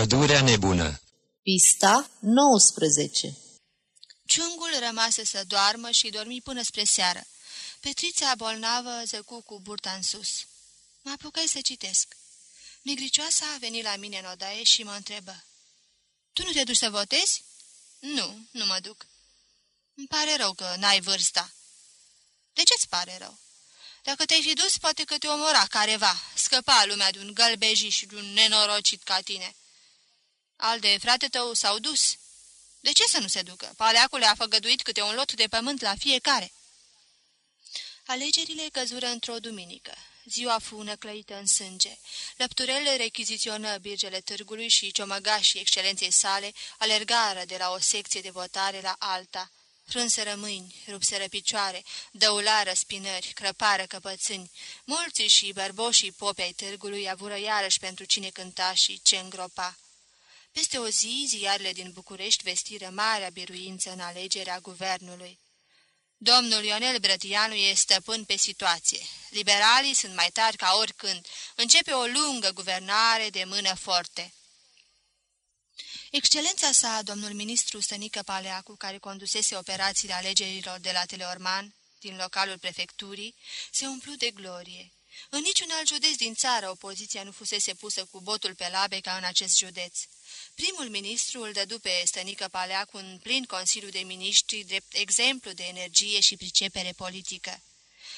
Pădurea nebună Pista 19 Ciungul rămase să doarmă și dormi până spre seară. Petrița bolnavă zăcu cu burta în sus. Mă apucai să citesc. Negricioasa a venit la mine în odaie și mă întrebă. Tu nu te duci să votezi?" Nu, nu mă duc." Îmi pare rău că n-ai vârsta." De ce-ți pare rău?" Dacă te-ai fi dus, poate că te omora careva, scăpa lumea de un gălbeji și de un nenorocit ca tine." Al de frate tău s-au dus." De ce să nu se ducă? Paleacul a făgăduit câte un lot de pământ la fiecare." Alegerile căzură într-o duminică. Ziua fu năclăită în sânge. Lăpturele rechiziționă birgele târgului și ciomăgașii excelenței sale alergară de la o secție de votare la alta. Frânseră mâini, rupseră picioare, dăulară spinări, crăpară căpățâni. Mulți și bărboșii popi ai târgului avură iarăși pentru cine cânta și ce îngropa. Peste o zi, ziarele din București vestiră marea biruință în alegerea guvernului. Domnul Ionel Brătianu e stăpân pe situație. Liberalii sunt mai tari ca oricând. Începe o lungă guvernare de mână forte. Excelența sa, domnul ministru Stănică Paleacu, care condusese operațiile alegerilor de la Teleorman, din localul prefecturii, se umplu de glorie. În niciun alt județ din țară opoziția nu fusese pusă cu botul pe labe ca în acest județ. Primul ministru îl dădu pe Stănică Paleacu în plin Consiliu de Ministri drept exemplu de energie și pricepere politică.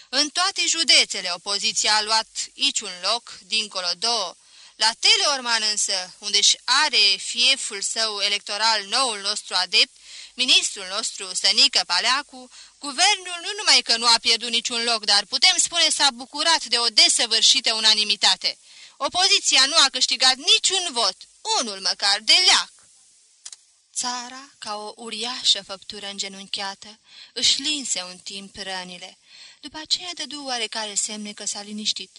În toate județele opoziția a luat aici un loc, dincolo două. La Teleorman însă, unde își are fieful său electoral noul nostru adept, ministrul nostru Stănică Paleacu, guvernul nu numai că nu a pierdut niciun loc, dar putem spune s-a bucurat de o desăvârșită unanimitate. Opoziția nu a câștigat niciun vot, unul măcar de leac. Țara, ca o uriașă făptură îngenunchiată, își linse un timp rănile. După aceea dădu oarecare semne că s-a liniștit.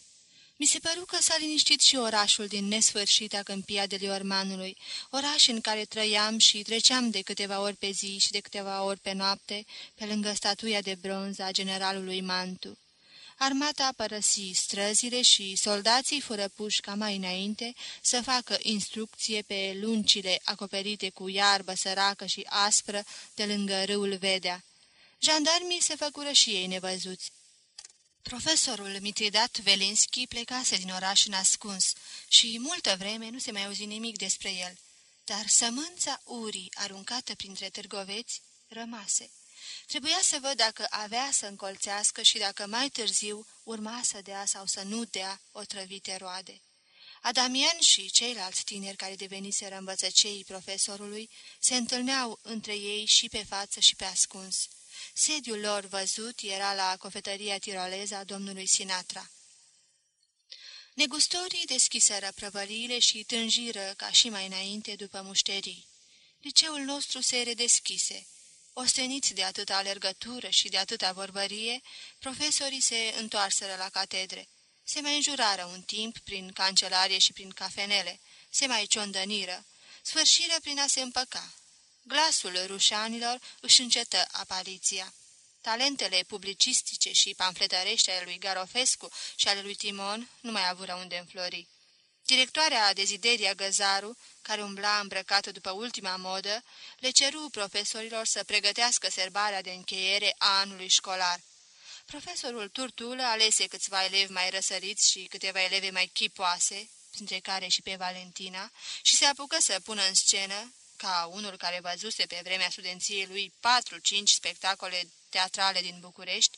Mi se păru că s-a liniștit și orașul din nesfârșita câmpia de Liormanului, oraș în care trăiam și treceam de câteva ori pe zi și de câteva ori pe noapte, pe lângă statuia de bronz a generalului Mantu. Armata părăsi străzile și soldații fără pușca mai înainte să facă instrucție pe luncile acoperite cu iarbă săracă și aspră de lângă râul Vedea. Jandarmii se făcură și ei nevăzuți. Profesorul Mitridat Velinski plecase din oraș ascuns și multă vreme nu se mai auzi nimic despre el, dar sămânța urii aruncată printre târgoveți rămase. Trebuia să văd dacă avea să încolțească și dacă mai târziu urma să dea sau să nu dea otrăvite roade. Adamian și ceilalți tineri care deveniseră învățăceii profesorului se întâlneau între ei și pe față și pe ascuns. Sediul lor văzut era la cofetăria tiroleză a domnului Sinatra. Negustorii deschiseră prăvăliile și tânjiră ca și mai înainte după mușterii. Liceul nostru se redeschise. Osteniți de atâta alergătură și de atâta vorbărie, profesorii se întoarseră la catedre. Se mai înjurară un timp prin cancelarie și prin cafenele, se mai ciondăniră, sfârșiră prin a se împăca. Glasul rușanilor își încetă apariția. Talentele publicistice și pamfletărești ale lui Garofescu și ale lui Timon nu mai avură unde înflori. Directoarea Dezideria Găzaru, care umbla îmbrăcată după ultima modă, le ceru profesorilor să pregătească serbarea de încheiere a anului școlar. Profesorul Turtulă alese câțiva elevi mai răsăriți și câteva eleve mai chipoase, printre care și pe Valentina, și se apucă să pună în scenă, ca unul care văzuse pe vremea studenției lui patru-cinci spectacole teatrale din București,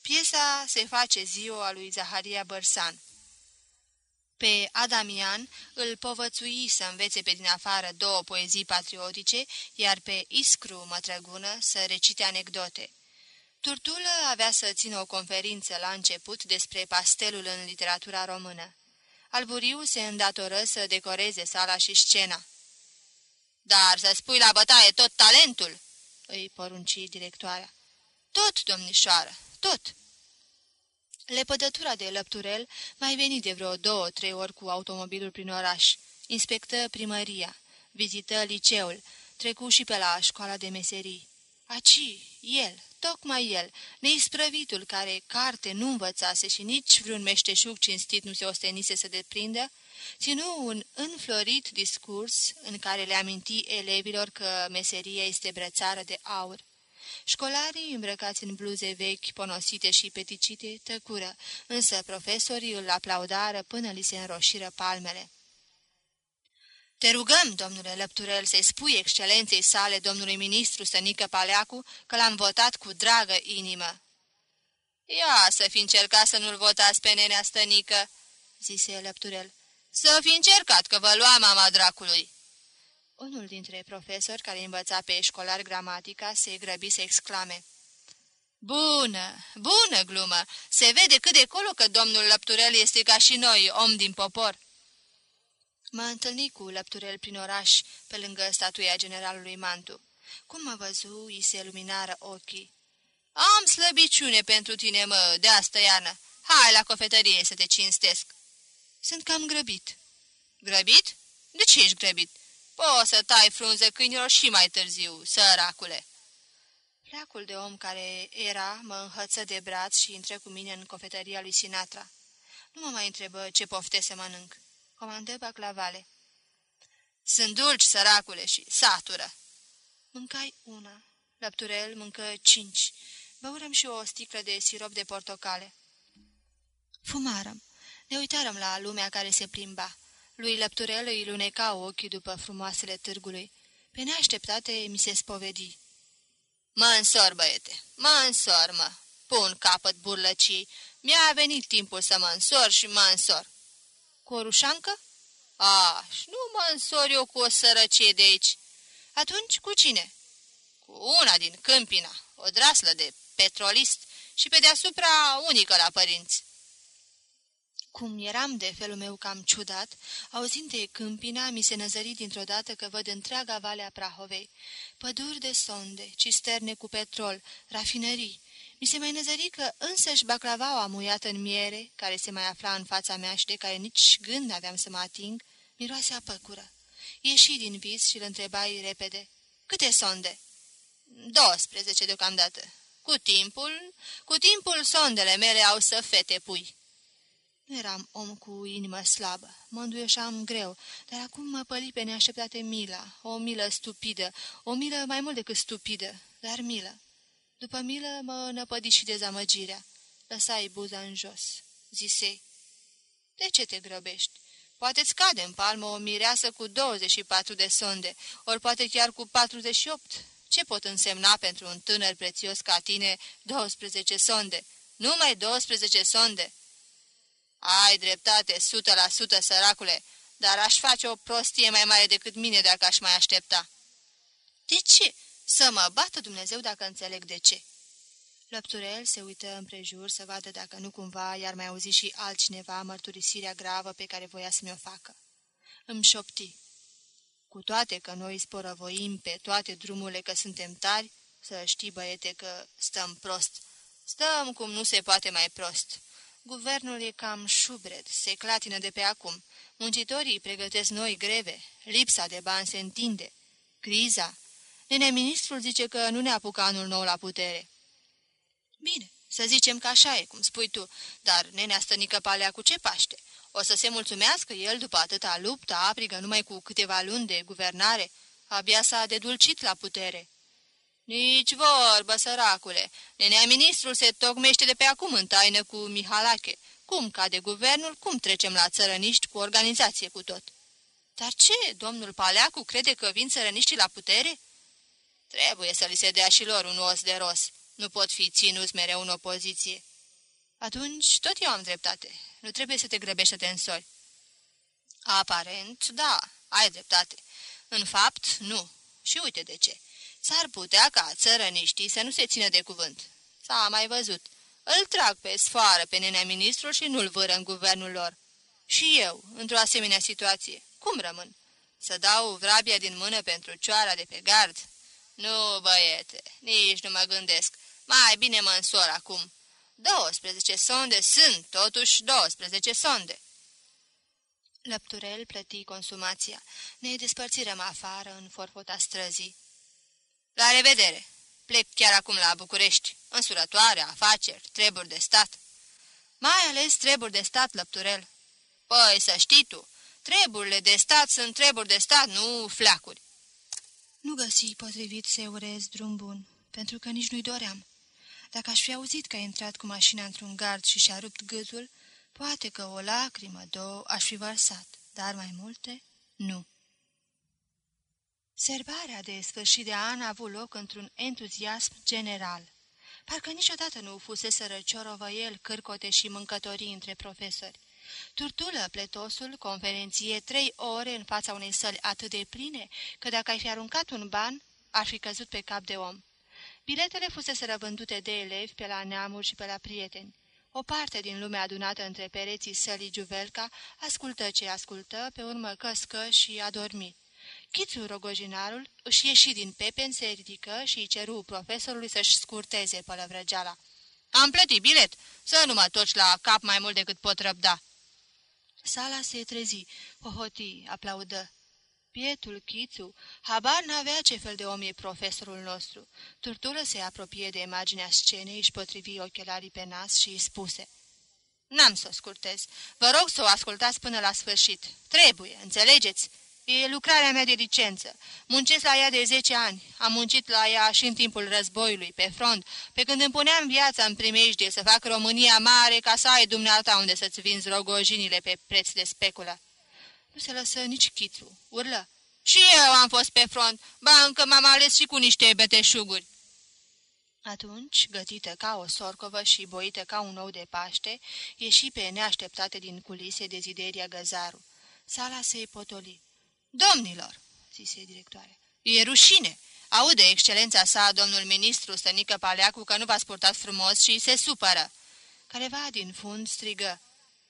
piesa se face ziua lui Zaharia Bărsan. Pe Adamian îl povățui să învețe pe din afară două poezii patriotice, iar pe Iscru Mătrăgună să recite anecdote. Turtulă avea să țină o conferință la început despre pastelul în literatura română. Alburiu se îndatoră să decoreze sala și scena. Dar să spui la bătaie tot talentul!" îi porunci directoarea. Tot, domnișoară, tot!" Lepădătura de lăpturel mai veni de vreo două-trei ori cu automobilul prin oraș, inspectă primăria, vizită liceul, trecu și pe la școala de meserii. Aci, el, tocmai el, neisprăvitul care carte nu învățase și nici vreun meșteșug cinstit nu se ostenise să deprindă, ținu un înflorit discurs în care le aminti elevilor că meseria este brățară de aur. Școlarii, îmbrăcați în bluze vechi, ponosite și peticite, tăcură, însă profesorii îl aplaudară până li se înroșiră palmele. Te rugăm, domnule Lăpturel, să-i spui excelenței sale domnului ministru Stănică Paleacu că l-am votat cu dragă inimă. Ia să fi încercat să nu-l votați pe nenea Stănică, zise Lăpturel. Să fi încercat că vă lua mama dracului. Unul dintre profesori care învăța pe școlar gramatica se grăbi să exclame. Bună, bună glumă! Se vede cât de colo că domnul Lăpturel este ca și noi, om din popor. Mă întâlni cu Lăpturel prin oraș, pe lângă statuia generalului Mantu. Cum mă văzu, îi se luminară ochii. Am slăbiciune pentru tine, mă, de asta iarnă. Hai la cofetărie să te cinstesc." Sunt cam grăbit." Grăbit? De ce ești grăbit? Poți să tai frunze câinilor și mai târziu, săracule." Pleacul de om care era mă înhăță de braț și intră cu mine în cofetăria lui Sinatra. Nu mă mai întrebă ce pofte să mănânc. Comandă baclavale. Sunt dulci, săracule, și satură. Mâncai una. Lăpturel mâncă cinci. Băurăm și o sticlă de sirop de portocale. Fumarăm. Ne uitarăm la lumea care se plimba. Lui Lăpturel îi luneca ochii după frumoasele târgului. Pe neașteptate mi se spovedi. Mă însor, băiete, mă însor, mă. Pun capăt burlăcii. Mi-a venit timpul să mă însor și mă însor. Cu o rușancă? Aș, nu mă însor eu cu o sărăcie de aici. Atunci cu cine? Cu una din Câmpina, o draslă de petrolist și pe deasupra unică la părinți. Cum eram de felul meu cam ciudat, auzind de câmpina, mi se năzări dintr-o dată că văd întreaga valea Prahovei, păduri de sonde, cisterne cu petrol, rafinării. Mi se mai năzări că însăși baclavaua muiată în miere, care se mai afla în fața mea și de care nici gând aveam să mă ating, miroase a păcură. Ieși din vis și îl întrebai repede. Câte sonde?" 12 deocamdată. Cu timpul, cu timpul sondele mele au să fete pui." Nu eram om cu inimă slabă, mă înduioșam greu, dar acum mă păli pe neașteptate mila, o milă stupidă, o milă mai mult decât stupidă, dar milă. După milă mă năpădi și dezamăgirea. Lăsai buza în jos, zisei. De ce te grăbești? Poate-ți cade în palmă o mireasă cu 24 de sonde, ori poate chiar cu 48. Ce pot însemna pentru un tânăr prețios ca tine 12 sonde? Numai 12 sonde!" Ai dreptate, sută la sută, săracule, dar aș face o prostie mai mare decât mine dacă aș mai aștepta." De ce? Să mă bată Dumnezeu dacă înțeleg de ce." Lăpturel se uită împrejur să vadă dacă nu cumva i-ar mai auzi și altcineva mărturisirea gravă pe care voia să mi-o facă. Îmi șopti. Cu toate că noi sporăvoim pe toate drumurile că suntem tari, să știi, băiete, că stăm prost. Stăm cum nu se poate mai prost. Guvernul e cam șubred, se clatină de pe acum. Muncitorii pregătesc noi greve, lipsa de bani se întinde. Criza. Nene ministrul zice că nu ne apucă anul nou la putere. Bine, să zicem că așa e, cum spui tu, dar nenea stănică palea cu ce paște? O să se mulțumească el după atâta luptă aprigă numai cu câteva luni de guvernare? Abia s-a dedulcit la putere. Nici vorbă, săracule. Nenea ministrul se tocmește de pe acum în taină cu Mihalache. Cum cade guvernul, cum trecem la țărăniști cu organizație cu tot? Dar ce, domnul Paleacu crede că vin țărăniștii la putere? Trebuie să li se dea și lor un os de ros. Nu pot fi ținuți mereu în opoziție. Atunci, tot eu am dreptate. Nu trebuie să te grăbești să te însori. Aparent, da, ai dreptate. În fapt, nu. Și uite de ce. S-ar putea ca țărăniștii să nu se țină de cuvânt. S-a mai văzut. Îl trag pe sfoară pe nenea ministrul și nu-l vără în guvernul lor. Și eu, într-o asemenea situație, cum rămân? Să dau vrabia din mână pentru cioara de pe gard? Nu, băiete, nici nu mă gândesc. Mai bine mă însor acum. 12 sonde sunt, totuși 12 sonde. Lăpturel plăti consumația. Ne despărțirăm afară în forfota străzii. La revedere! Plec chiar acum la București, însurătoare, afaceri, treburi de stat. Mai ales treburi de stat, lăpturel. Păi, să știi tu, Treburile de stat sunt treburi de stat, nu fleacuri. Nu găsi potrivit să urez drum bun, pentru că nici nu-i doream. Dacă aș fi auzit că a intrat cu mașina într-un gard și și-a rupt gâtul, poate că o lacrimă, două, aș fi varsat, dar mai multe, nu. Serbarea de sfârșit de an a avut loc într-un entuziasm general. Parcă niciodată nu fusese ciorovăiel, cârcote și mâncătorii între profesori. Turtulă pletosul, conferenție, trei ore în fața unei săli atât de pline, că dacă ai fi aruncat un ban, ar fi căzut pe cap de om. Biletele fusese răvândute de elevi pe la neamuri și pe la prieteni. O parte din lumea adunată între pereții sălii Giuvelca ascultă ce ascultă, pe urmă căscă și a dormit. Chițul rogojinarul își ieși din pepen, se ridică și îi ceru profesorului să-și scurteze pălăvrăgeala. Am plătit bilet, să nu mă toci la cap mai mult decât pot răbda." Sala se trezi, hohoti, aplaudă. Pietul Chițu, habar n-avea ce fel de om e profesorul nostru. Turtură se apropie de imaginea scenei, își potrivi ochelarii pe nas și îi spuse. N-am să o scurtez. Vă rog să o ascultați până la sfârșit. Trebuie, înțelegeți? E lucrarea mea de licență. Muncesc la ea de 10 ani. Am muncit la ea și în timpul războiului, pe front, pe când îmi puneam viața în primejdie să fac România mare ca să ai dumneata unde să-ți vinzi rogojinile pe preț de speculă. Nu se lăsă nici chitru. Urlă. Și eu am fost pe front. Ba, încă m-am ales și cu niște beteșuguri. Atunci, gătită ca o sorcovă și boită ca un ou de Paște, ieși pe neașteptate din culise dezideria Găzaru. Sala se potoli. Domnilor, zise directoare, e rușine. Aude excelența sa, domnul ministru Stănică Paleacu, că nu v-ați purtat frumos și se supără. Careva din fund strigă.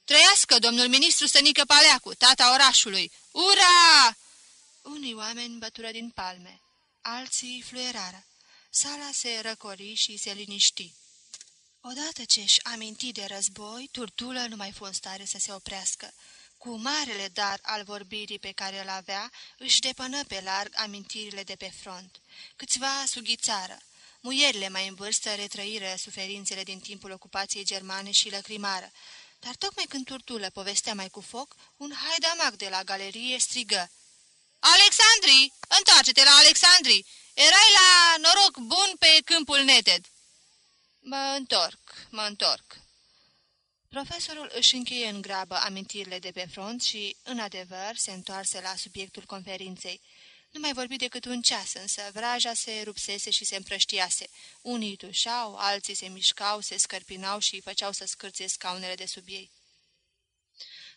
Trăiască, domnul ministru Stănică Paleacu, tata orașului! Ura! Unii oameni bătură din palme, alții fluierară. Sala se răcori și se liniști. Odată ce-și aminti de război, turtulă nu mai fu în stare să se oprească. Cu marele dar al vorbirii pe care îl avea, își depănă pe larg amintirile de pe front. Câțiva sughițară. Muierile mai în vârstă retrăiră suferințele din timpul ocupației germane și lăcrimară. Dar tocmai când turtulă povestea mai cu foc, un haidamac de la galerie strigă. Alexandri! Întoarce-te la Alexandri! Erai la noroc bun pe câmpul neted!" Mă întorc, mă întorc." Profesorul își încheie în grabă amintirile de pe front și, în adevăr, se întoarse la subiectul conferinței. Nu mai vorbi decât un ceas, însă vraja se rupsese și se împrăștiase. Unii tușau, alții se mișcau, se scărpinau și făceau să scârție scaunele de sub ei.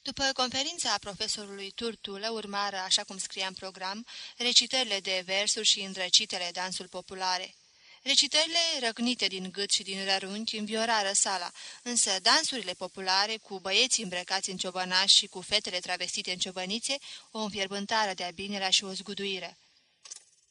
După conferința profesorului Turtulă urmară, așa cum scria în program, recitările de versuri și îndrăcitele dansul populare. Recitările răgnite din gât și din rărunchi înviorară sala, însă dansurile populare, cu băieții îmbrăcați în ciobănași și cu fetele travestite în ciobănițe, o înfierbântară de-a binelea și o zguduire.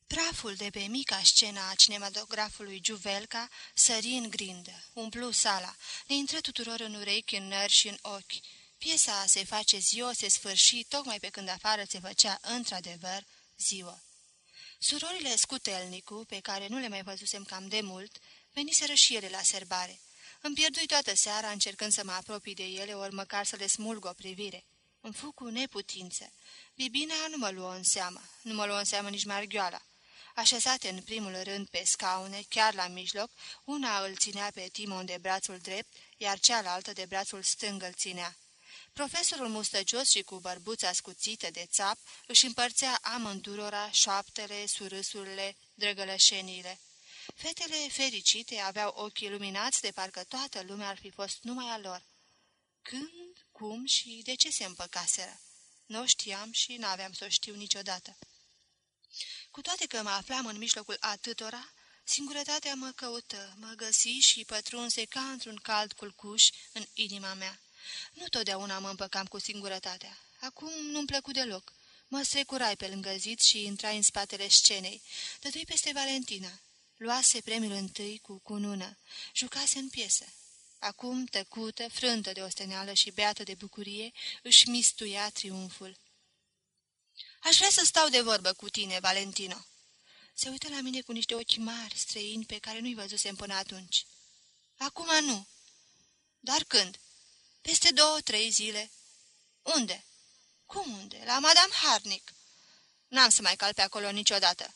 Praful de pe mica scena a cinematografului Juvelca sări în grindă, umplu sala, ne intră tuturor în urechi, în nări și în ochi. Piesa se face ziua, se sfârși, tocmai pe când afară se făcea, într-adevăr, ziua. Surorile Scutelnicu, pe care nu le mai văzusem cam de mult, veniseră și ele la serbare. Îmi pierdui toată seara încercând să mă apropii de ele, ori măcar să le smulg o privire. Îmi fu cu neputință. Bibina nu mă luă în seamă, nu mă luă în seamă nici marghioala. Așezate în primul rând pe scaune, chiar la mijloc, una îl ținea pe Timon de brațul drept, iar cealaltă de brațul stâng îl ținea. Profesorul mustăcios și cu bărbuța scuțită de țap își împărțea amândurora șoaptele, surâsurile, drăgălășenile. Fetele fericite aveau ochii luminați de parcă toată lumea ar fi fost numai a lor. Când, cum și de ce se împăcaseră? Nu știam și n-aveam să o știu niciodată. Cu toate că mă aflam în mijlocul atâtora, singurătatea mă căută, mă găsi și pătrunse ca într-un cald culcuș în inima mea. Nu totdeauna mă împăcam cu singurătatea. Acum nu-mi plăcut deloc. Mă strecurai pe lângă zid și intrai în spatele scenei. Dădui peste Valentina. Luase premiul întâi cu cunună. Jucase în piesă. Acum, tăcută, frântă de osteneală și beată de bucurie, își mistuia triumful. Aș vrea să stau de vorbă cu tine, Valentino." Se uită la mine cu niște ochi mari, străini, pe care nu-i văzusem până atunci. Acum nu." Dar când?" Peste două, trei zile." Unde?" Cum unde? La Madame Harnic." N-am să mai cal pe acolo niciodată."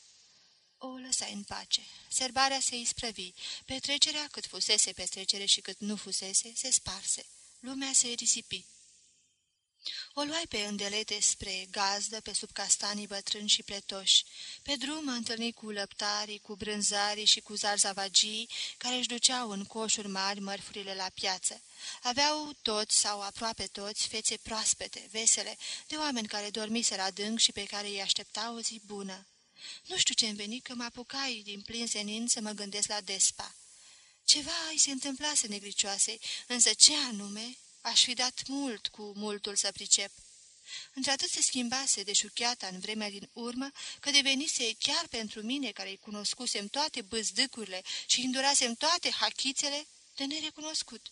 O lăsai în pace. Serbarea se isprăvi. Petrecerea, cât fusese petrecere și cât nu fusese, se sparse. Lumea se risipi. O luai pe îndelete spre gazdă, pe sub castanii bătrâni și pletoși. Pe drum întâlni cu lăptarii, cu brânzarii și cu zarzavagii, care își duceau în coșuri mari mărfurile la piață. Aveau toți sau aproape toți fețe proaspete, vesele, de oameni care dormiseră adânc și pe care îi așteptau o zi bună. Nu știu ce-mi veni că mă apucai din plin senin să mă gândesc la despa. Ceva îi se întâmplase negricioase, însă ce anume Aș fi dat mult cu multul să pricep. Într-atât se schimbase de șucheata în vremea din urmă, că devenise chiar pentru mine, care îi cunoscusem toate băzdâcurile și îndurasem toate hachițele, de nerecunoscut.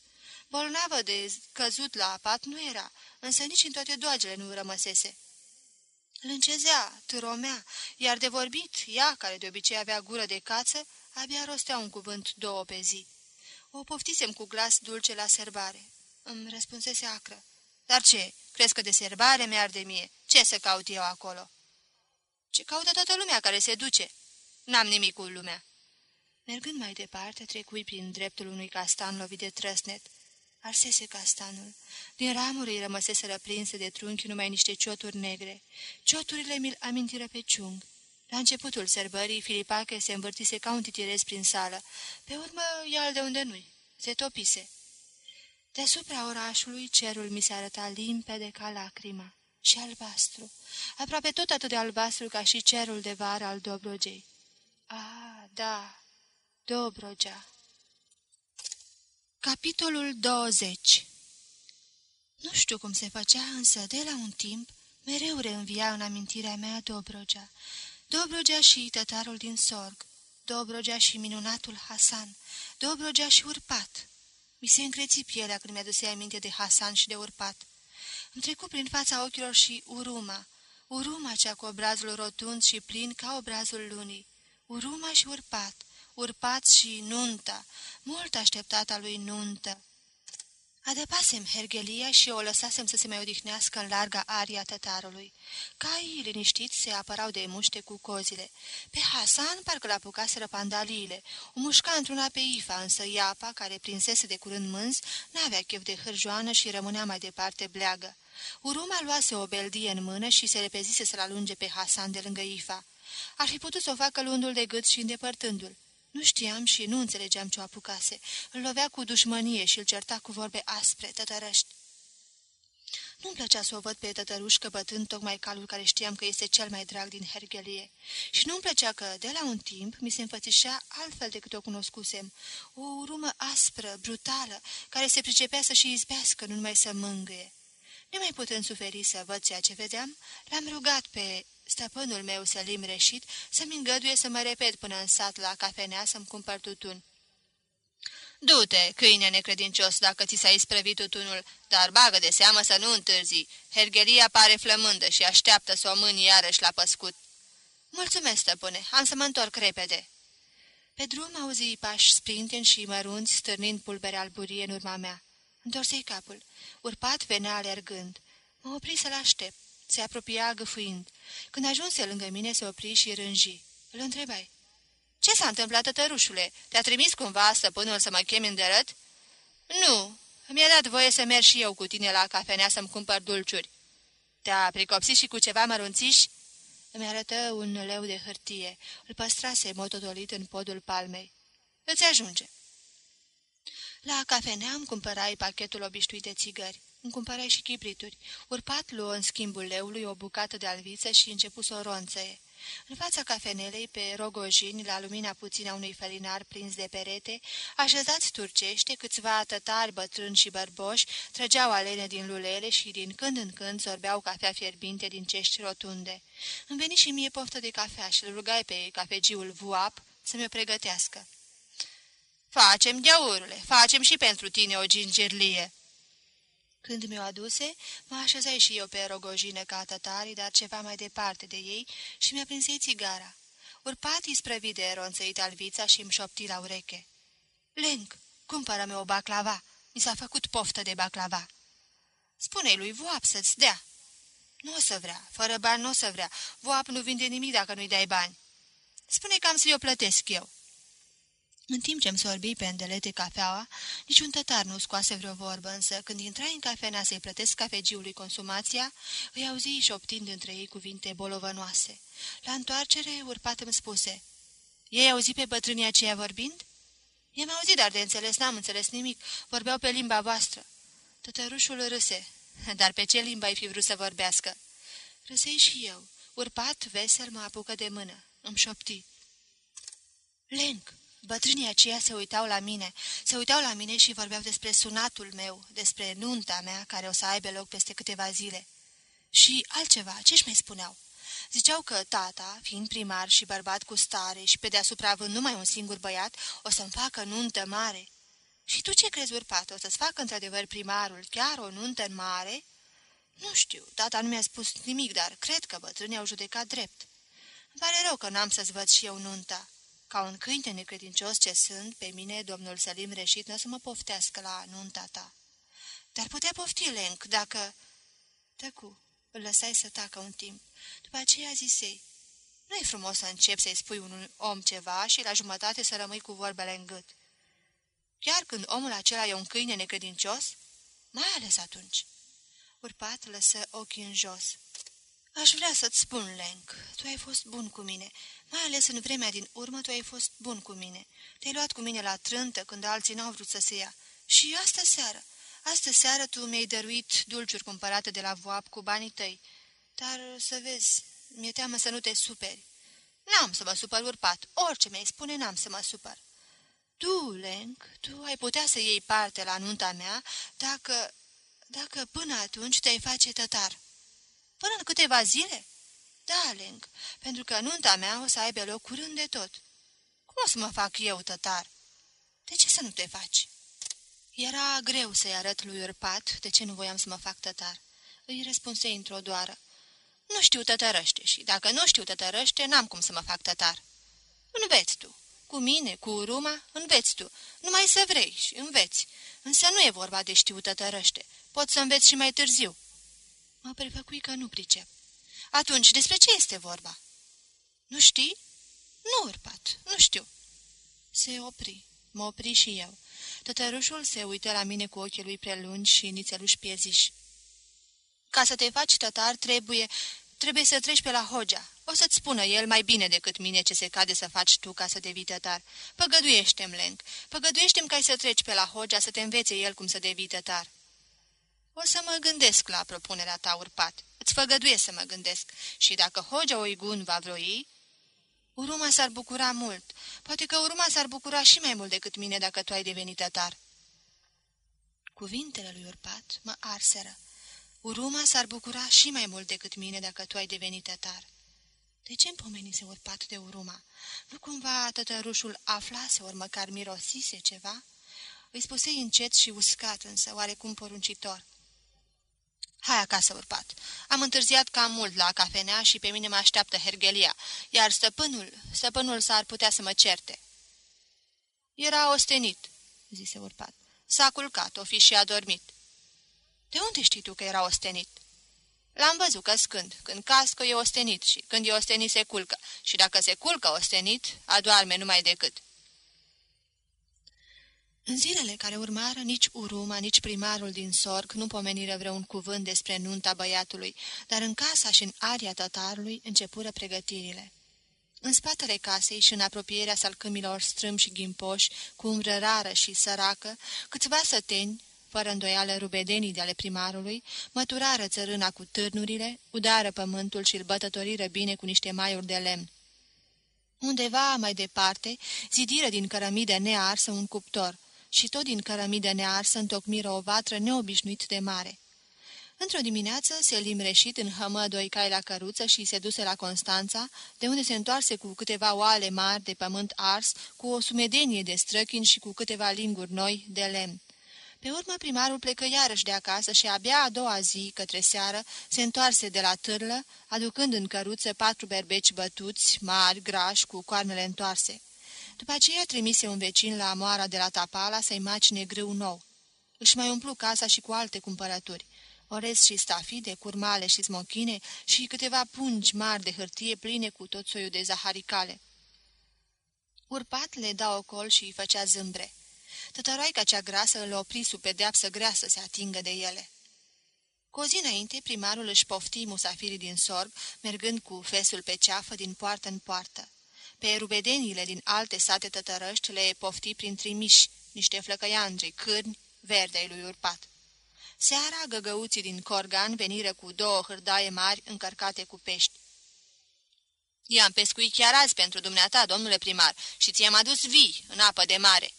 Bolnavă de căzut la pat nu era, însă nici în toate doagele nu rămăsese. Lâncezea, târomea, iar de vorbit, ea, care de obicei avea gură de cață, abia rostea un cuvânt două pe zi. O poftisem cu glas dulce la serbare. Îmi răspunsese acră. Dar ce? Crezi că de serbare mi-ar de mie? Ce să caut eu acolo?" Ce caută toată lumea care se duce?" N-am nimic cu lumea." Mergând mai departe, trecui prin dreptul unui castan lovit de trăsnet. Arsese castanul. Din ramuri îi rămăsese răprinse de trunchi numai niște cioturi negre. Cioturile mi-l amintiră pe ciung. La începutul sărbării, Filipache se învârtise ca un titirez prin sală. Pe urmă, ial de unde nu-i. Se topise. Deasupra orașului cerul mi se arăta limpede ca lacrima și albastru, aproape tot atât de albastru ca și cerul de vară al Dobrogei. Ah, da, Dobrogea. Capitolul 20 Nu știu cum se făcea, însă, de la un timp, mereu reînvia în amintirea mea Dobrogea. Dobrogea și tătarul din sorg, Dobrogea și minunatul Hasan, Dobrogea și urpat, mi se încreți pielea când mi-aduse aminte de Hasan și de urpat. Îmi trecu prin fața ochilor și uruma, uruma cea cu obrazul rotund și plin ca obrazul lunii, uruma și urpat, urpat și nunta, mult așteptata lui nuntă. Adăpasem hergelia și o lăsasem să se mai odihnească în larga aria tătarului. Caii liniștiți se apărau de muște cu cozile. Pe Hasan parcă l apucaseră pandaliile. O mușca într-una pe Ifa, însă iapa, care prinsese de curând mânz, n-avea chef de hârjoană și rămânea mai departe bleagă. Uruma luase o beldie în mână și se repezise să-l alunge pe Hasan de lângă Ifa. Ar fi putut să o facă luându-l de gât și îndepărtându-l. Nu știam și nu înțelegeam ce o apucase. Îl lovea cu dușmănie și îl certa cu vorbe aspre, tătărăști. Nu-mi plăcea să o văd pe tătăruș căpătând tocmai calul care știam că este cel mai drag din hergelie. Și nu-mi plăcea că, de la un timp, mi se înfățișea altfel decât o cunoscusem. O urumă aspră, brutală, care se pricepea să și izbească, nu numai să mângâie. Nemai putând suferi să văd ceea ce vedeam, l-am rugat pe stăpânul meu Selim Reșit să-mi îngăduie să mă repet până în sat la cafenea să-mi cumpăr tutun. Du-te, câine necredincios, dacă ți s-a isprăvit tutunul, dar bagă de seamă să nu întârzi. Hergelia pare flămândă și așteaptă să o mâni iarăși la păscut. Mulțumesc, stăpâne, am să mă întorc repede. Pe drum auzi pași sprinteni și mărunți, stârnind pulbere alburie în urma mea. Întorsei capul. Urpat venea alergând. Mă opri să-l aștept. Se apropia gâfâind. Când ajunse lângă mine, se opri și rânji. Îl întrebai. Ce s-a întâmplat, tătărușule? Te-a trimis cumva stăpânul să mă chemi în dărăt?" Nu. Mi-a dat voie să merg și eu cu tine la cafenea să-mi cumpăr dulciuri." Te-a pricopsit și cu ceva mărunțiși?" Îmi arătă un leu de hârtie. Îl păstrase mototolit în podul palmei. Îți ajunge." La cafenea îmi cumpărai pachetul obișnuit de țigări. Îmi cumpărai și chibrituri. Urpat luă în schimbul leului o bucată de alviță și începu să o ronțăie. În fața cafenelei, pe rogojini, la lumina puțină a unui felinar prins de perete, așezați turcește, câțiva tătari bătrâni și bărboși trăgeau alene din lulele și din când în când sorbeau cafea fierbinte din cești rotunde. Îmi veni și mie poftă de cafea și îl rugai pe cafegiul Vuap să mi-o pregătească. Facem, diaurule, facem și pentru tine o gingerlie." Când mi-o aduse, mă așezai și eu pe rogojină ca tătarii, dar ceva mai departe de ei și mi-a prinsei țigara. Urpat isprăvi de ronțăit alvița și îmi șopti la ureche. Lenc, cumpără-mi o baclava. Mi s-a făcut poftă de baclava." Spune-i lui Voap să-ți dea." Nu o să vrea, fără bani nu o să vrea. Voap nu vinde nimic dacă nu-i dai bani. Spune că am să-i o plătesc eu. În timp ce îmi sorbi pe îndelete cafeaua, niciun tătar nu scoase vreo vorbă, însă când intrai în cafenea să-i plătesc cafegiului consumația, îi auzi șoptind între ei cuvinte bolovănoase. La întoarcere, urpat îmi spuse, Ei auzi pe bătrânii aceia vorbind?" I-am auzit, dar de înțeles n-am înțeles nimic. Vorbeau pe limba voastră." Tătărușul râse. Dar pe ce limba ai fi vrut să vorbească?" Râsei și eu. Urpat, vesel, mă apucă de mână. Îmi șopti. Lenc, bătrânii aceia se uitau la mine. Se uitau la mine și vorbeau despre sunatul meu, despre nunta mea, care o să aibă loc peste câteva zile. Și altceva, ce-și mai spuneau? Ziceau că tata, fiind primar și bărbat cu stare și pe deasupra având numai un singur băiat, o să-mi facă nuntă mare. Și tu ce crezi, urpat? O să-ți facă într-adevăr primarul chiar o nuntă în mare?" Nu știu, tata nu mi-a spus nimic, dar cred că bătrânii au judecat drept. Îmi pare rău că n-am să-ți văd și eu nunta. Ca un câine necredincios ce sunt, pe mine, domnul Salim Reșit, nu o să mă poftească la nunta ta. Dar putea pofti, Lenc, dacă... Tăcu, îl lăsai să tacă un timp. După aceea zisei, nu e frumos să începi să-i spui unui om ceva și la jumătate să rămâi cu vorbele în gât. Chiar când omul acela e un câine necredincios? Mai ales atunci. Urpat lăsă ochii în jos. Aș vrea să-ți spun, Lenk, tu ai fost bun cu mine. Mai ales în vremea din urmă, tu ai fost bun cu mine. Te-ai luat cu mine la trântă când alții n-au vrut să se ia. Și asta seară, Astă seară tu mi-ai dăruit dulciuri cumpărate de la voap cu banii tăi. Dar, să vezi, mi-e teamă să nu te superi. N-am să mă supăr urpat. Orice mi-ai spune, n-am să mă supăr. Tu, Lenk, tu ai putea să iei parte la nunta mea dacă... dacă până atunci te-ai face tătar. Până în câteva zile? Da, Lenk, pentru că nunta mea o să aibă loc curând de tot. Cum o să mă fac eu tătar? De ce să nu te faci? Era greu să-i arăt lui Urpat de ce nu voiam să mă fac tătar. Îi răspunse într-o doară. Nu știu tătărăște și dacă nu știu tătărăște, n-am cum să mă fac tătar. Înveți tu. Cu mine, cu Uruma, înveți tu. Numai să vrei și înveți. Însă nu e vorba de știu tătărăște. Poți să înveți și mai târziu. Mă prefăcui că nu pricep. Atunci, despre ce este vorba? Nu știi? Nu, Urpat, nu știu. Se opri. Mă opri și eu. Tătărușul se uită la mine cu ochii lui prelungi și nițeluși pieziși. Ca să te faci tătar, trebuie, trebuie să treci pe la Hogea. O să-ți spună el mai bine decât mine ce se cade să faci tu ca să devii tătar. Păgăduiește-mi, Lenc, păgăduiește-mi ca să treci pe la Hogea să te învețe el cum să devii tătar. O să mă gândesc la propunerea ta urpat. Îți făgăduiesc să mă gândesc. Și dacă Hogea Oigun va vroi, Uruma s-ar bucura mult. Poate că Uruma s-ar bucura și mai mult decât mine dacă tu ai devenit tătar. Cuvintele lui Urpat mă arseră. Uruma s-ar bucura și mai mult decât mine dacă tu ai devenit tătar. De ce îmi se Urpat de Uruma? Nu cumva tătărușul aflase ori măcar mirosise ceva? Îi spusei încet și uscat, însă oarecum poruncitor. Hai acasă, urpat. Am întârziat cam mult la cafenea și pe mine mă așteaptă hergelia, iar stăpânul, stăpânul s-ar putea să mă certe. Era ostenit, zise urpat. S-a culcat, o fi și a dormit. De unde știi tu că era ostenit? L-am văzut căscând. Când cască e ostenit și când e ostenit se culcă. Și dacă se culcă ostenit, adoarme numai decât. În zilele care urmară, nici Uruma, nici primarul din Sorg nu pomeniră vreun cuvânt despre nunta băiatului, dar în casa și în aria tătarului începură pregătirile. În spatele casei și în apropierea salcâmilor strâm și ghimpoși, cu umbră rară și săracă, câțiva săteni, fără îndoială rubedenii de ale primarului, măturară țărâna cu târnurile, udară pământul și îl bătătoriră bine cu niște maiuri de lemn. Undeva mai departe, zidiră din cărămidă nearsă un cuptor, și tot din cărămidă nearsă întocmiră o vatră neobișnuit de mare. Într-o dimineață se limreșit în hămă doi cai la căruță și se duse la Constanța, de unde se întoarse cu câteva oale mari de pământ ars, cu o sumedenie de străchini și cu câteva linguri noi de lemn. Pe urmă primarul plecă iarăși de acasă și abia a doua zi, către seară, se întoarse de la târlă, aducând în căruță patru berbeci bătuți, mari, grași, cu coarnele întoarse. După aceea trimise un vecin la moara de la Tapala să-i macine grâu nou. Își mai umplu casa și cu alte cumpărături. orez și stafide, curmale și smochine și câteva pungi mari de hârtie pline cu tot soiul de zaharicale. Urpat le da ocol și îi făcea zâmbre. Tătăroaica cea grasă îl opri sub pedeapsă grea să se atingă de ele. Cu o zi înainte, primarul își pofti musafirii din sorg, mergând cu fesul pe ceafă din poartă în poartă. Pe rubedeniile din alte sate tătărăști le pofti prin trimiși, niște flăcăiandri, cârni, verde lui Urpat. Seara, găgăuții din Corgan veniră cu două hârdaie mari încărcate cu pești. I-am pescuit chiar azi pentru dumneata, domnule primar, și ți-am adus vii în apă de mare."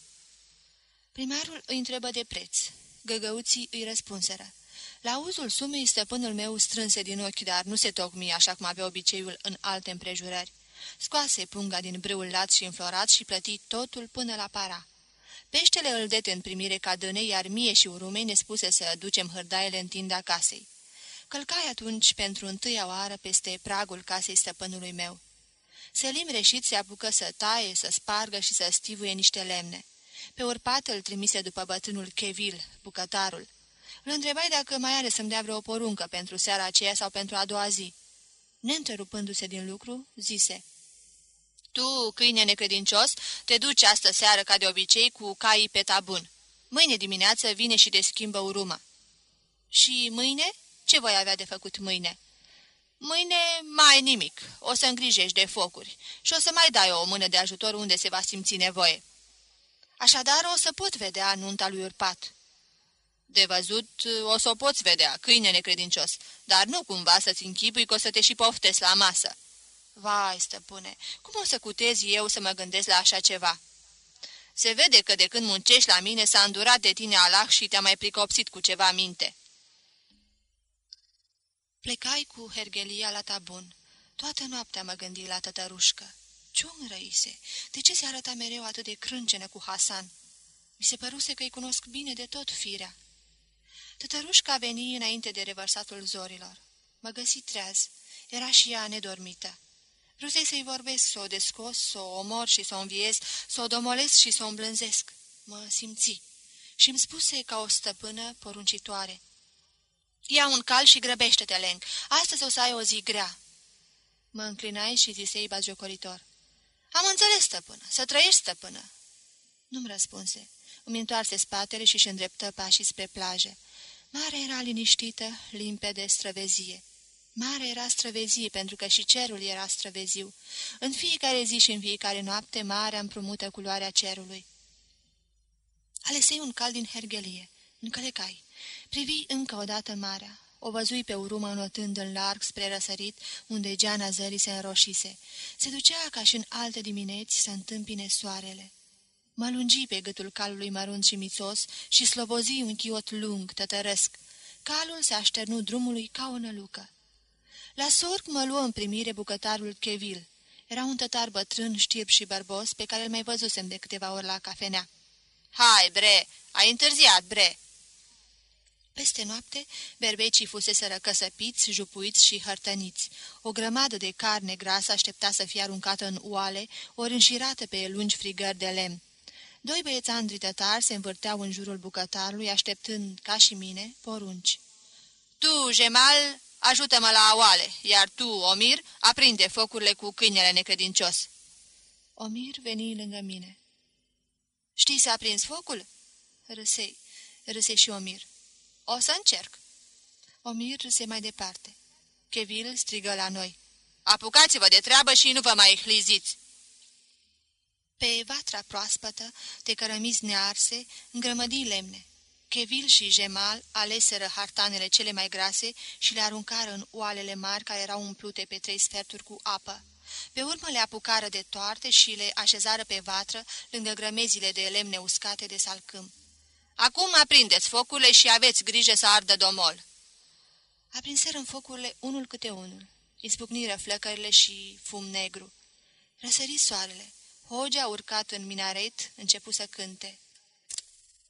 Primarul îi întrebă de preț. Găgăuții îi răspunseră. La uzul sumei, stăpânul meu strânse din ochi, dar nu se tocmi așa cum avea obiceiul în alte împrejurări. Scoase punga din brâul lat și înflorat și plăti totul până la para. Peștele îl dete în primire ca dâne, iar mie și urumei ne spuse să ducem hârdaiele în tinda casei. Călcai atunci pentru întâia oară peste pragul casei stăpânului meu. Selim reșit se apucă să taie, să spargă și să stivuie niște lemne. Pe urpat îl trimise după bătrânul Chevil, bucătarul. Îl întrebai dacă mai are să-mi dea vreo poruncă pentru seara aceea sau pentru a doua zi. Neîntrerupându-se din lucru, zise... Tu, câine necredincios, te duci astă seară ca de obicei cu caii pe tabun. Mâine dimineață vine și te schimbă uruma. Și mâine? Ce voi avea de făcut mâine?" Mâine mai nimic. O să îngrijești de focuri și o să mai dai o mână de ajutor unde se va simți nevoie. Așadar o să pot vedea nunta lui Urpat. De văzut o să o poți vedea, câine necredincios, dar nu cumva să-ți închipui că o să te și poftesc la masă. Vai, stăpâne, cum o să cutez eu să mă gândesc la așa ceva?" Se vede că de când muncești la mine s-a îndurat de tine Allah și te-a mai pricopsit cu ceva minte." Plecai cu Hergelia la tabun. Toată noaptea mă gândi la tătărușcă. Ce om răise? De ce se arăta mereu atât de crâncenă cu Hasan? Mi se păruse că îi cunosc bine de tot firea. Tătărușca veni înainte de revărsatul zorilor. Mă găsi treaz. Era și ea nedormită. Vrusei să-i vorbesc, să o descos, să o omor și să o înviez, să o domolesc și să o îmblânzesc. Mă simți și îmi spuse ca o stăpână poruncitoare. Ia un cal și grăbește-te, Lenc. Astăzi o să ai o zi grea." Mă înclinai și zisei bagiocoritor. Am înțeles, stăpână. Să trăiești, stăpână." Nu-mi răspunse. Îmi întoarse spatele și-și îndreptă pașii spre plajă. Marea era liniștită, limpede, străvezie. Mare era străvezie, pentru că și cerul era străveziu. În fiecare zi și în fiecare noapte, marea împrumută culoarea cerului. Alesei un cal din hergelie, încălecai. Privi încă o dată marea. O văzui pe urumă înotând în larg spre răsărit, unde geana zării se înroșise. Se ducea ca și în alte dimineți să întâmpine soarele. Mă lungi pe gâtul calului mărunt și mițos și slobozi un chiot lung, tătărăsc. Calul se așternu drumului ca o nălucă. La sorg mă luă în primire bucătarul Chevil. Era un tătar bătrân, știrb și bărbos, pe care îl mai văzusem de câteva ori la cafenea. Hai, bre! Ai întârziat, bre!" Peste noapte, berbecii fuseseră căsăpiți, jupuiți și hărtăniți. O grămadă de carne grasă aștepta să fie aruncată în oale, ori înșirată pe lungi frigări de lemn. Doi băiețandri tătari se învârteau în jurul bucătarului, așteptând, ca și mine, porunci. Tu, Jemal, ajută-mă la oale, iar tu, Omir, aprinde focurile cu câinele necredincios." Omir veni lângă mine. Știi să aprins focul?" Râsei, râse și Omir. O să încerc." Omir râse mai departe. Chevil strigă la noi. Apucați-vă de treabă și nu vă mai hliziți!" Pe vatra proaspătă, de cărămizi nearse, îngrămădi lemne. Chevil și Gemal aleseră hartanele cele mai grase și le aruncară în oalele mari care erau umplute pe trei sferturi cu apă. Pe urmă le apucară de toarte și le așezară pe vatră lângă grămezile de lemne uscate de salcâm. Acum aprindeți focurile și aveți grijă să ardă domol." Aprinseră în focurile unul câte unul. Izbucniră flăcările și fum negru. Răsări soarele. Hogea, urcat în minaret, începu să cânte.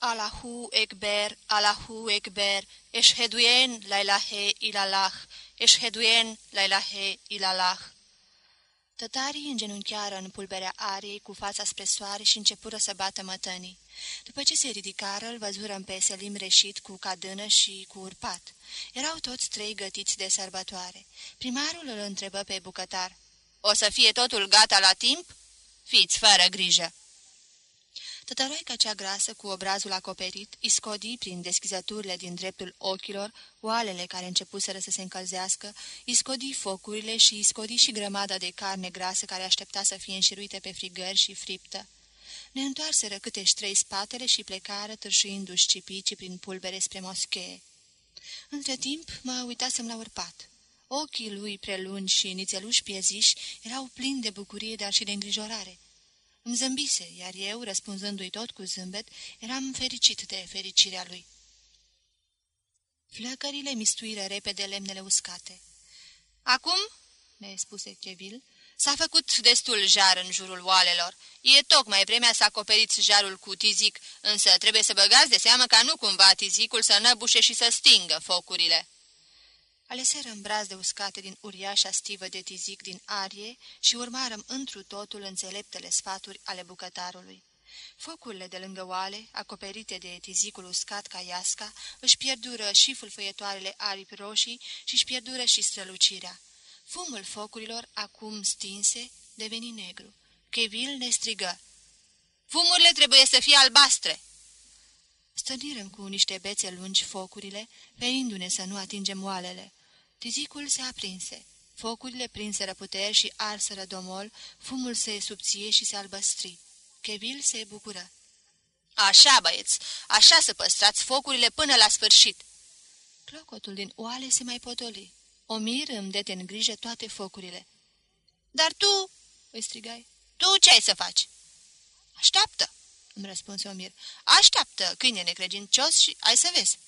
Allahu Ekber, Allahu Ekber, Eșheduyen la ilahe ilallah, Eșheduyen la ilahe ilallah. Tătarii îngenunchiară în pulberea ariei cu fața spre soare și începură să bată mătănii. După ce se ridicară, îl văzură pe Selim reșit cu cadână și cu urpat. Erau toți trei gătiți de sărbătoare. Primarul îl întrebă pe bucătar. O să fie totul gata la timp? Fiți fără grijă!" Tătăroica cea grasă, cu obrazul acoperit, iscodi prin deschizăturile din dreptul ochilor, oalele care începuseră să se încălzească, iscodi focurile și iscodi și grămada de carne grasă care aștepta să fie înșiruite pe frigări și friptă. Ne întoarseră câte trei spatele și plecară târșuindu-și cipicii prin pulbere spre moschee. Între timp mă uitasem la urpat. Ochii lui prelungi și nițeluși pieziși erau plini de bucurie, dar și de îngrijorare. Îmi zâmbise, iar eu, răspunzându-i tot cu zâmbet, eram fericit de fericirea lui. Flăcările mistuiră repede lemnele uscate. Acum, ne spuse Chevil, s-a făcut destul jar în jurul oalelor. E tocmai vremea să acoperiți jarul cu tizic, însă trebuie să băgați de seamă ca nu cumva tizicul să năbușe și să stingă focurile aleseră în de uscate din uriașa stivă de tizic din arie și urmarăm întru totul înțeleptele sfaturi ale bucătarului. Focurile de lângă oale, acoperite de tizicul uscat ca iasca, își pierdură și fâlfăietoarele aripi roșii și își pierdură și strălucirea. Fumul focurilor, acum stinse, deveni negru. Chevil ne strigă. Fumurile trebuie să fie albastre!" Stănirăm cu niște bețe lungi focurile, ferindu-ne să nu atingem oalele. Tizicul se aprinse. Focurile prinseră puteri și arseră domol, fumul se subție și se albăstri. Chevil se bucură. Așa, băieți, așa să păstrați focurile până la sfârșit. Clocotul din oale se mai potoli. Omir îmi dete în grijă toate focurile. Dar tu, îi strigai, tu ce ai să faci? Așteaptă, îmi răspunse Omir. Așteaptă, câine necredincios și ai să vezi.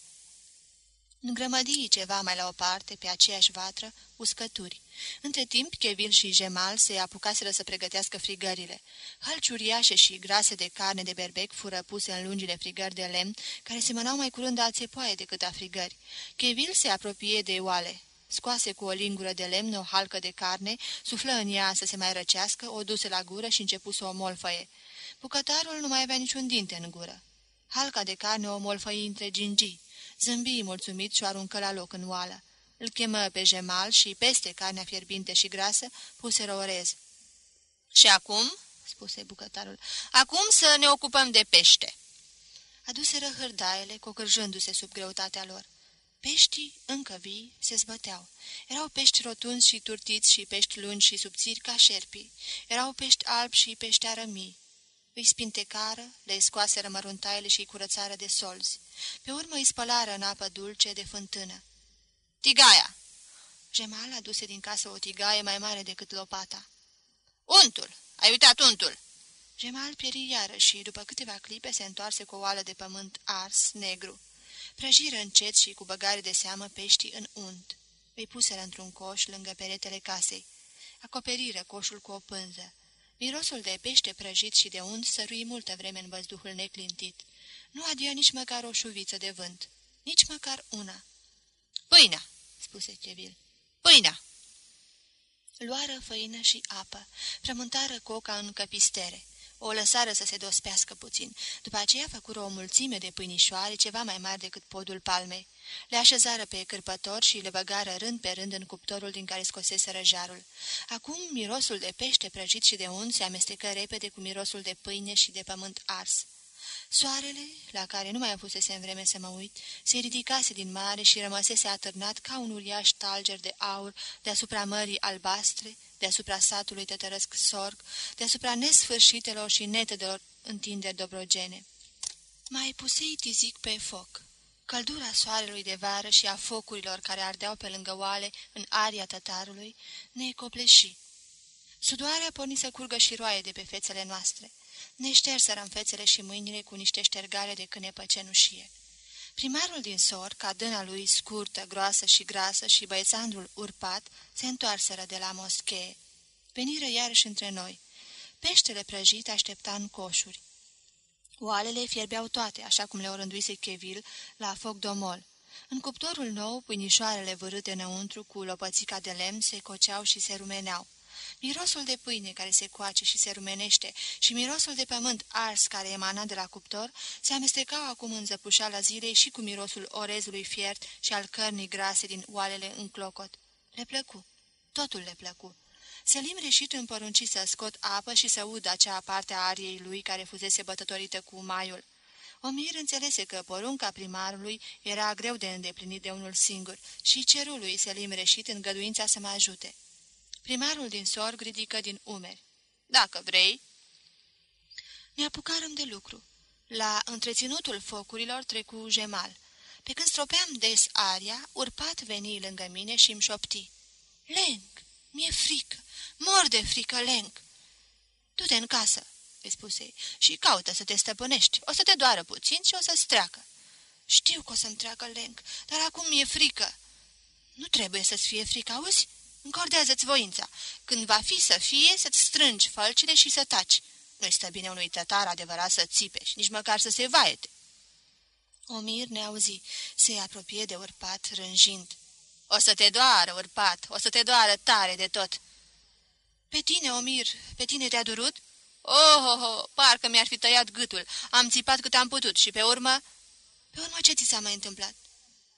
Îngrămădii ceva mai la o parte, pe aceeași vatră, uscături. Între timp, Chevil și Gemal se apucaseră să pregătească frigările. Halci uriașe și grase de carne de berbec fură puse în lungile frigări de lemn, care semănau mai curând a țepoaie decât a frigări. Chevil se apropie de oale. Scoase cu o lingură de lemn o halcă de carne, suflă în ea să se mai răcească, o duse la gură și începu să o molfăie. Bucătarul nu mai avea niciun dinte în gură. Halca de carne o molfăi între gingii. Zâmbi mulțumit și o aruncă la loc în oală. Îl chemă pe gemal și, peste carnea fierbinte și grasă, puse orez. Și acum?" spuse bucătarul. Acum să ne ocupăm de pește." Aduseră hârdaiele, cocârjându-se sub greutatea lor. Peștii, încă vii, se zbăteau. Erau pești rotunzi și turtiți și pești lungi și subțiri ca șerpii. Erau pești albi și pești arămii. Îi spintecară, le scoaseră măruntaiele și îi curățară de solzi. Pe urmă îi spălară în apă dulce de fântână. Tigaia! Gemal aduse din casă o tigaie mai mare decât lopata. Untul! Ai uitat untul! Gemal pieri iară și, după câteva clipe, se întoarse cu o oală de pământ ars, negru. Prăjiră încet și cu băgare de seamă peștii în unt. Îi puseră într-un coș lângă peretele casei. Acoperiră coșul cu o pânză. Mirosul de pește prăjit și de unt sărui multă vreme în văzduhul neclintit. Nu adia nici măcar o șuviță de vânt, nici măcar una. Pâinea, spuse Chevil. Pâinea! Luară făină și apă, frământară coca în căpistere. O lăsară să se dospească puțin. După aceea făcură o mulțime de pâinișoare, ceva mai mari decât podul palmei. Le așezară pe cârpător și le băgară rând pe rând în cuptorul din care scosese răjarul. Acum mirosul de pește prăjit și de unt se amestecă repede cu mirosul de pâine și de pământ ars. Soarele, la care nu mai fusese în vreme să mă uit, se ridicase din mare și rămăsese atârnat ca un uriaș talger de aur deasupra mării albastre, deasupra satului tătărăsc sorg, deasupra nesfârșitelor și netedelor întinderi dobrogene. Mai pusei tizic pe foc. Căldura soarelui de vară și a focurilor care ardeau pe lângă oale în aria tătarului ne copleși. Sudoarea porni să curgă și roaie de pe fețele noastre. Ne șterseră în fețele și mâinile cu niște ștergare de cânepă cenușie. Primarul din sor, ca dâna lui scurtă, groasă și grasă și băiețandrul urpat, se întoarseră de la moschee. Veniră iarăși între noi. Peștele prăjit aștepta în coșuri. Oalele fierbeau toate, așa cum le-o rânduise Chevil, la foc domol. În cuptorul nou, pâinișoarele vârâte înăuntru cu lopățica de lemn se coceau și se rumeneau. Mirosul de pâine care se coace și se rumenește și mirosul de pământ ars care emana de la cuptor se amestecau acum în zăpușala zilei și cu mirosul orezului fiert și al cărnii grase din oalele în clocot. Le plăcu. Totul le plăcu. Selim reșit împărunci să scot apă și să udă acea parte a ariei lui care fusese bătătorită cu maiul. Omir înțelese că porunca primarului era greu de îndeplinit de unul singur și cerul lui Selim reșit îngăduința să mă ajute. Primarul din sorg ridică din umeri. Dacă vrei. Ne apucarăm de lucru. La întreținutul focurilor trecu gemal. Pe când stropeam des aria, urpat veni lângă mine și îmi șopti. Lenc, mi-e frică, mor de frică, Lenc. Du-te în casă, îi spuse, și caută să te stăpânești. O să te doară puțin și o să-ți treacă. Știu că o să-mi treacă, Lenc, dar acum mi-e frică. Nu trebuie să-ți fie frică, auzi? Încordează-ți voința. Când va fi să fie, să-ți strângi falcile și să taci. Nu-i stă bine unui tătar adevărat să țipe și nici măcar să se vaete. Omir ne auzi, se apropie de urpat, rânjind. O să te doară, urpat, o să te doară tare de tot." Pe tine, Omir, pe tine te-a durut?" Oh, oh, oh, parcă mi-ar fi tăiat gâtul. Am țipat cât am putut și pe urmă... Pe urmă ce ți s-a mai întâmplat?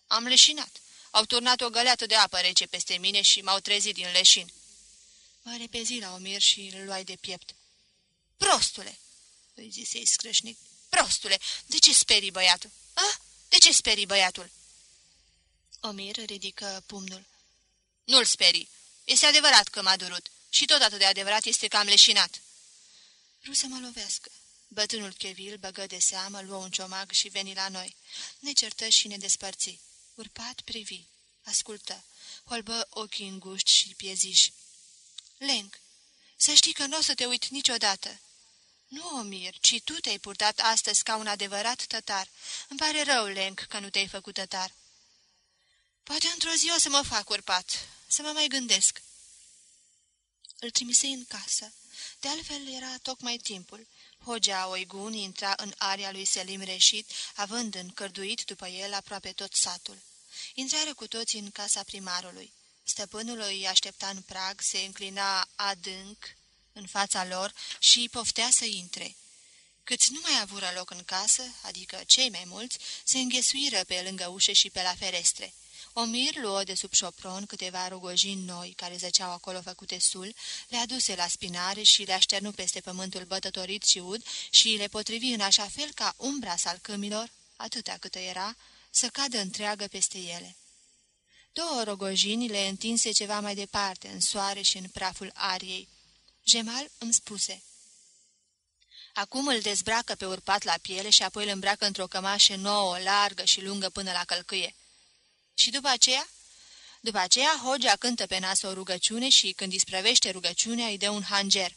Am leșinat. Au turnat o găleată de apă rece peste mine și m-au trezit din leșin. Mă repezi la Omir și îl luai de piept. Prostule, îi zise scrâșnic. Prostule, de ce sperii băiatul? Ah, de ce sperii băiatul? Omir ridică pumnul. Nu-l sperii. Este adevărat că m-a durut. Și tot atât de adevărat este că am leșinat. Vreau să mă lovească. Bătrânul Chevil băgă de seamă, luă un ciomag și veni la noi. Ne certă și ne despărți. Urpat privi. Ascultă. Holbă ochii înguști și pieziși. Lenc, să știi că nu o să te uit niciodată. Nu, Omir, ci tu te-ai purtat astăzi ca un adevărat tătar. Îmi pare rău, Lenc, că nu te-ai făcut tătar. Poate într-o zi o să mă fac urpat, să mă mai gândesc. Îl trimisei în casă. De altfel era tocmai timpul. Hogea Oigun intra în aria lui Selim Reșit, având încărduit după el aproape tot satul. Intrară cu toții în casa primarului. Stăpânul îi aștepta în prag, se înclina adânc în fața lor și poftea să intre. Câți nu mai avură loc în casă, adică cei mai mulți, se înghesuiră pe lângă ușe și pe la ferestre. Omir luă de sub șopron câteva rugojini noi care zăceau acolo făcute sul, le aduse la spinare și le așternu peste pământul bătătorit și ud și le potrivi în așa fel ca umbra salcâmilor, atâta câtă era, să cadă întreagă peste ele. Două rogojini le întinse ceva mai departe, în soare și în praful ariei. Gemal îmi spuse. Acum îl dezbracă pe urpat la piele și apoi îl îmbracă într-o cămașă nouă, largă și lungă până la călcâie. Și după aceea? După aceea, Hogea cântă pe nas o rugăciune și, când isprăvește rugăciunea, îi dă un hanger.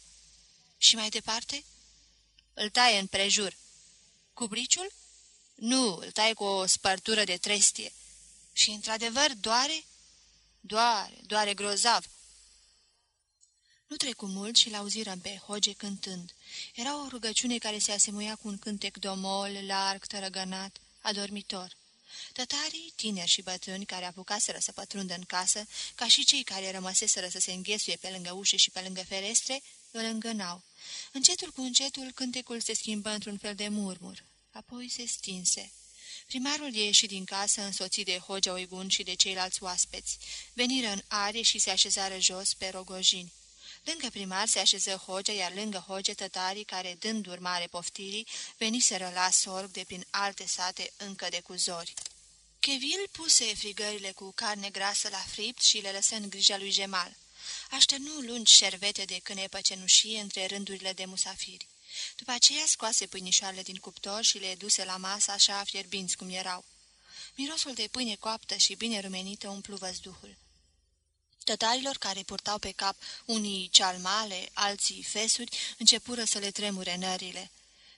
Și mai departe? Îl taie în prejur. Cu briciul? Nu, îl taie cu o spărtură de trestie. Și, într-adevăr, doare? Doare, doare grozav. Nu trecu mult și l-auzirăm pe Hoge cântând. Era o rugăciune care se asemuia cu un cântec domol, larg, tărăgănat, adormitor. Tătarii, tineri și bătrâni care apucaseră să pătrundă în casă, ca și cei care rămăseseră să se înghesuie pe lângă ușe și pe lângă ferestre, îl îngănau. Încetul cu încetul, cântecul se schimbă într-un fel de murmur. Apoi se stinse. Primarul ieși din casă, însoțit de Hogea Oigun și de ceilalți oaspeți. Veniră în are și se așezară jos pe rogojini. Lângă primar se așeză Hogea, iar lângă Hoge tătarii care, dând urmare poftirii, veniseră la sorg de prin alte sate încă de cuzori. Chevil puse frigările cu carne grasă la fript și le lăsă în grija lui Gemal. Așternu lungi șervete de cânepă cenușie între rândurile de musafiri. După aceea scoase pâinișoarele din cuptor și le duse la masă așa fierbinți cum erau. Mirosul de pâine coaptă și bine rumenită umplu văzduhul. Tătarilor care purtau pe cap unii cealmale, alții fesuri, începură să le tremure nările.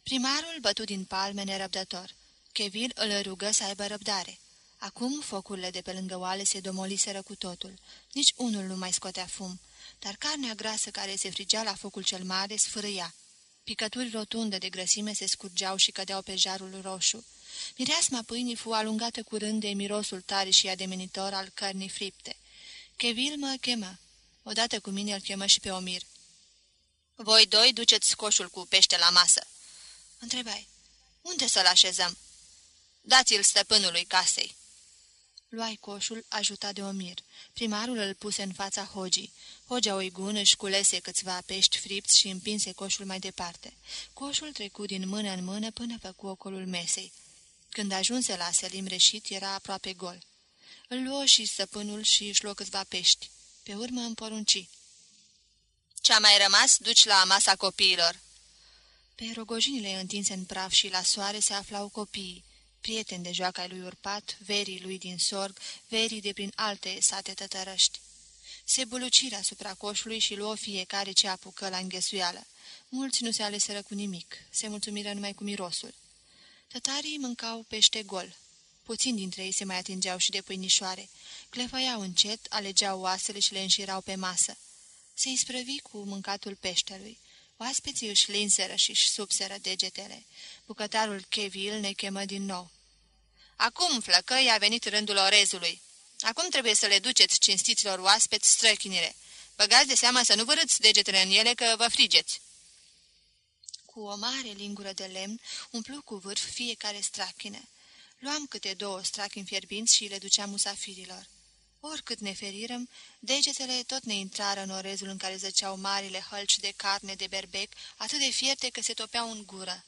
Primarul bătu din palme nerăbdător. Kevin îl rugă să aibă răbdare. Acum focurile de pe lângă oale se domoliseră cu totul. Nici unul nu mai scotea fum, dar carnea grasă care se frigea la focul cel mare sfârâia. Picături rotunde de grăsime se scurgeau și cădeau pe jarul roșu. Mireasma pâinii fu alungată curând de mirosul tare și ademenitor al cărnii fripte. Chevil mă chemă. Odată cu mine îl chemă și pe Omir. Voi doi duceți coșul cu pește la masă." Întrebai, unde să-l așezăm?" Dați-l stăpânului casei." Luai coșul, ajutat de Omir. Primarul îl puse în fața Hogii. Hogea Oigun își culese câțiva pești fripți și împinse coșul mai departe. Coșul trecu din mână în mână până făcu ocolul mesei. Când ajunse la Selim Reșit, era aproape gol. Îl luă și stăpânul și își luă câțiva pești. Pe urmă îmi porunci. Ce-a mai rămas, duci la masa copiilor." Pe rogojinile întinse în praf și la soare se aflau copiii prieten de joaca lui Urpat, verii lui din sorg, verii de prin alte sate tătărăști. Se buluciră asupra coșului și luă fiecare ce apucă la înghesuială. Mulți nu se aleseră cu nimic, se mulțumiră numai cu mirosul. Tătarii mâncau pește gol. Puțini dintre ei se mai atingeau și de pâinișoare. Clefăiau încet, alegeau oasele și le înșirau pe masă. Se isprăvi cu mâncatul peștelui. Oaspeții își linseră și își subseră degetele. Bucătarul Kevil ne chemă din nou. Acum, flăcăi, a venit rândul orezului. Acum trebuie să le duceți cinstiților oaspeți străchinile. Băgați de seama să nu vă râți degetele în ele, că vă frigeți. Cu o mare lingură de lemn umplu cu vârf fiecare strachine. Luam câte două strachini fierbinți și le duceam musafirilor. Oricât ne ferirăm, degetele tot ne intrară în orezul în care zăceau marile hălci de carne de berbec, atât de fierte că se topeau în gură.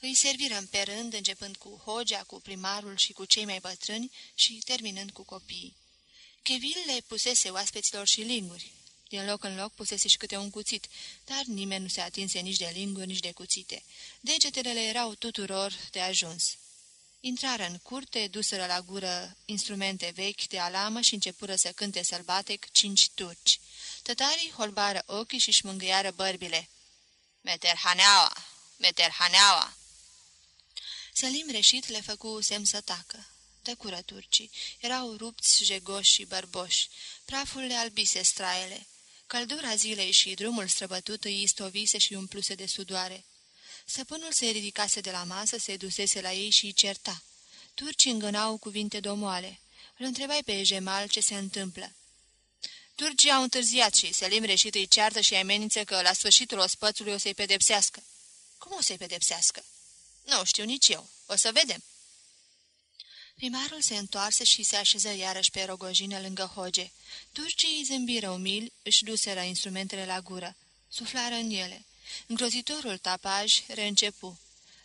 Îi servirăm pe rând, începând cu Hogea, cu primarul și cu cei mai bătrâni și terminând cu copiii. Chevil le pusese oaspeților și linguri. Din loc în loc pusese și câte un cuțit, dar nimeni nu se atinse nici de linguri, nici de cuțite. Degetele le erau tuturor de ajuns. Intrară în curte, duseră la gură instrumente vechi de alamă și începură să cânte sălbatec cinci turci. Tătarii holbară ochii și-și mângâiară bărbile. Meterhaneaua! Meterhaneaua! Sălim reșit le făcu semn să tacă. Tăcură turcii. Erau rupți, jegoși și bărboși. Praful le albise straele. Căldura zilei și drumul străbătut îi istovise și umpluse de sudoare. Stăpânul se ridicase de la masă, se dusese la ei și îi certa. Turcii îngânau cuvinte domoale. Îl întrebai pe Jemal ce se întâmplă. Turcii au întârziat și Selim reșit îi ceartă și amenință că la sfârșitul ospățului o să-i pedepsească. Cum o să-i pedepsească? Nu știu nici eu. O să vedem. Primarul se întoarse și se așeză iarăși pe rogojină lângă hoge. Turcii zâmbiră umili, își duseră instrumentele la gură. Suflară în ele. Îngrozitorul tapaj reîncepu.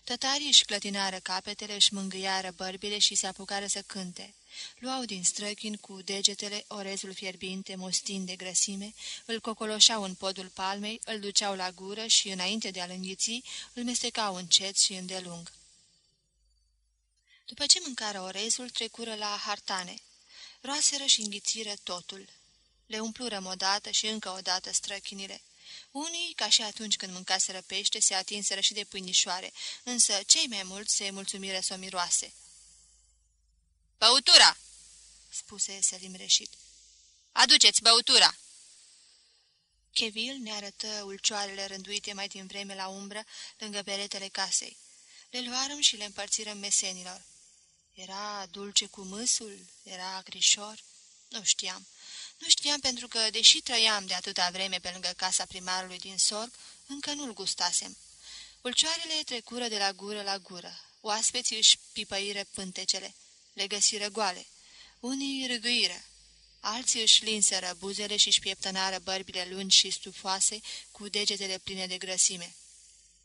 Tătarii își clătinară capetele, își mângâiară bărbile și se apucară să cânte. Luau din străchin cu degetele orezul fierbinte, mustin de grăsime, îl cocoloșau în podul palmei, îl duceau la gură și, înainte de a-l înghiți, îl mestecau încet și îndelung. După ce mâncară orezul, trecură la hartane. Roaseră și înghițiră totul. Le umplură odată și încă o dată străchinile. Unii, ca și atunci când mâncaseră pește, se atinseră și de pâinișoare, însă cei mai mulți se mulțumiră să o miroase. Băutura!" spuse Selim reșit. Aduceți băutura!" Chevil ne arătă ulcioarele rânduite mai din vreme la umbră, lângă peretele casei. Le luarăm și le împărțirăm mesenilor. Era dulce cu mâsul? Era acrișor? Nu știam. Nu știam pentru că, deși trăiam de atâta vreme pe lângă casa primarului din Sorg, încă nu-l gustasem. Ulcioarele trecură de la gură la gură. Oaspeții își pipăiră pântecele. Le găsiră goale. Unii râgâiră. Alții își linseră buzele și-și pieptănară bărbile lungi și stufoase cu degetele pline de grăsime.